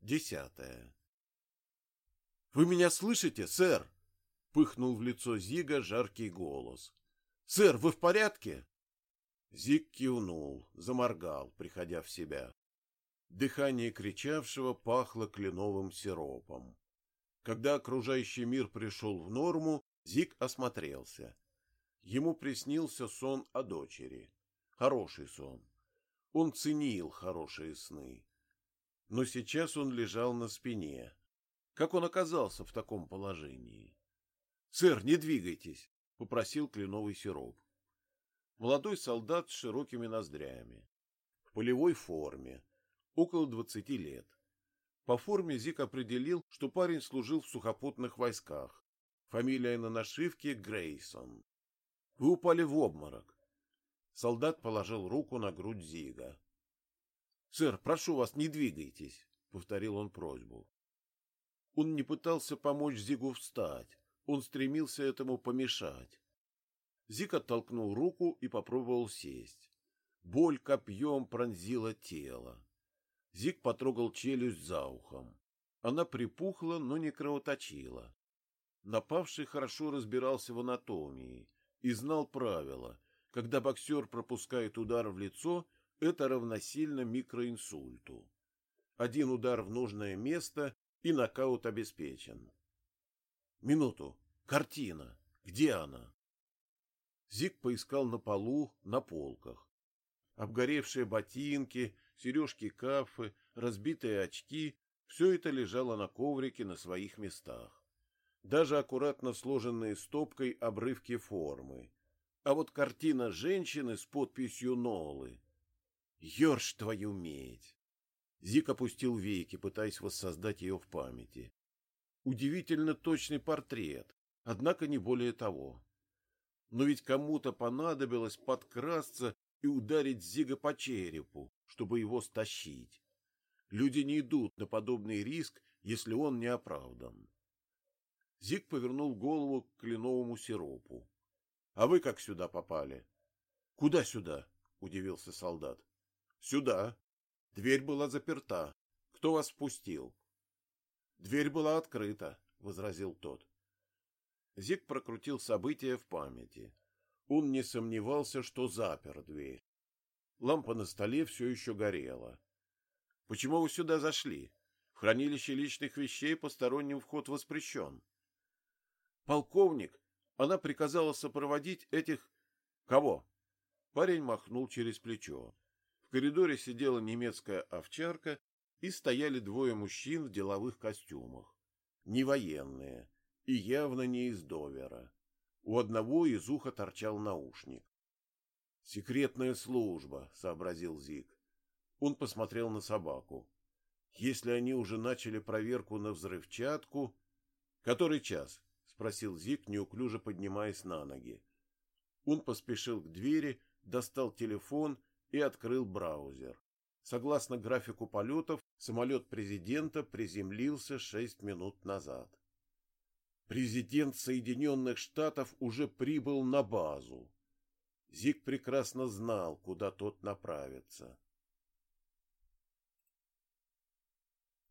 Десятое. «Вы меня слышите, сэр?» — пыхнул в лицо Зига жаркий голос. «Сэр, вы в порядке?» Зиг кивнул, заморгал, приходя в себя. Дыхание кричавшего пахло кленовым сиропом. Когда окружающий мир пришел в норму, Зиг осмотрелся. Ему приснился сон о дочери. Хороший сон. Он ценил хорошие сны. Но сейчас он лежал на спине. Как он оказался в таком положении? — Сэр, не двигайтесь, — попросил кленовый сироп. Молодой солдат с широкими ноздрями. В полевой форме. Около двадцати лет. По форме Зик определил, что парень служил в сухопутных войсках. Фамилия на нашивке Грейсон. Вы упали в обморок. Солдат положил руку на грудь Зига. — Сэр, прошу вас, не двигайтесь, — повторил он просьбу. Он не пытался помочь Зигу встать, он стремился этому помешать. Зиг оттолкнул руку и попробовал сесть. Боль копьем пронзила тело. Зиг потрогал челюсть за ухом. Она припухла, но не кровоточила. Напавший хорошо разбирался в анатомии и знал правила. Когда боксер пропускает удар в лицо, это равносильно микроинсульту. Один удар в нужное место, и нокаут обеспечен. Минуту. Картина. Где она? Зиг поискал на полу, на полках. Обгоревшие ботинки, сережки кафы, разбитые очки — все это лежало на коврике на своих местах. Даже аккуратно сложенные стопкой обрывки формы. А вот картина женщины с подписью Нолы. Ёрш твою медь! Зик опустил веки, пытаясь воссоздать ее в памяти. Удивительно точный портрет, однако не более того. Но ведь кому-то понадобилось подкрасться и ударить Зига по черепу, чтобы его стащить. Люди не идут на подобный риск, если он не оправдан. Зиг повернул голову к кленовому сиропу. — А вы как сюда попали? — Куда сюда? — удивился солдат. — Сюда. Дверь была заперта. Кто вас впустил? — Дверь была открыта, — возразил тот. Зиг прокрутил события в памяти. Он не сомневался, что запер дверь. Лампа на столе все еще горела. — Почему вы сюда зашли? В хранилище личных вещей посторонним вход воспрещен. — Полковник, она приказала сопроводить этих... — Кого? Парень махнул через плечо. В коридоре сидела немецкая овчарка, и стояли двое мужчин в деловых костюмах. Не военные, и явно не из Довера. У одного из уха торчал наушник. «Секретная служба», — сообразил Зиг. Он посмотрел на собаку. «Если они уже начали проверку на взрывчатку...» «Который час?» — спросил Зиг, неуклюже поднимаясь на ноги. Он поспешил к двери, достал телефон и открыл браузер. Согласно графику полетов, самолет президента приземлился шесть минут назад. Президент Соединенных Штатов уже прибыл на базу. Зиг прекрасно знал, куда тот направится.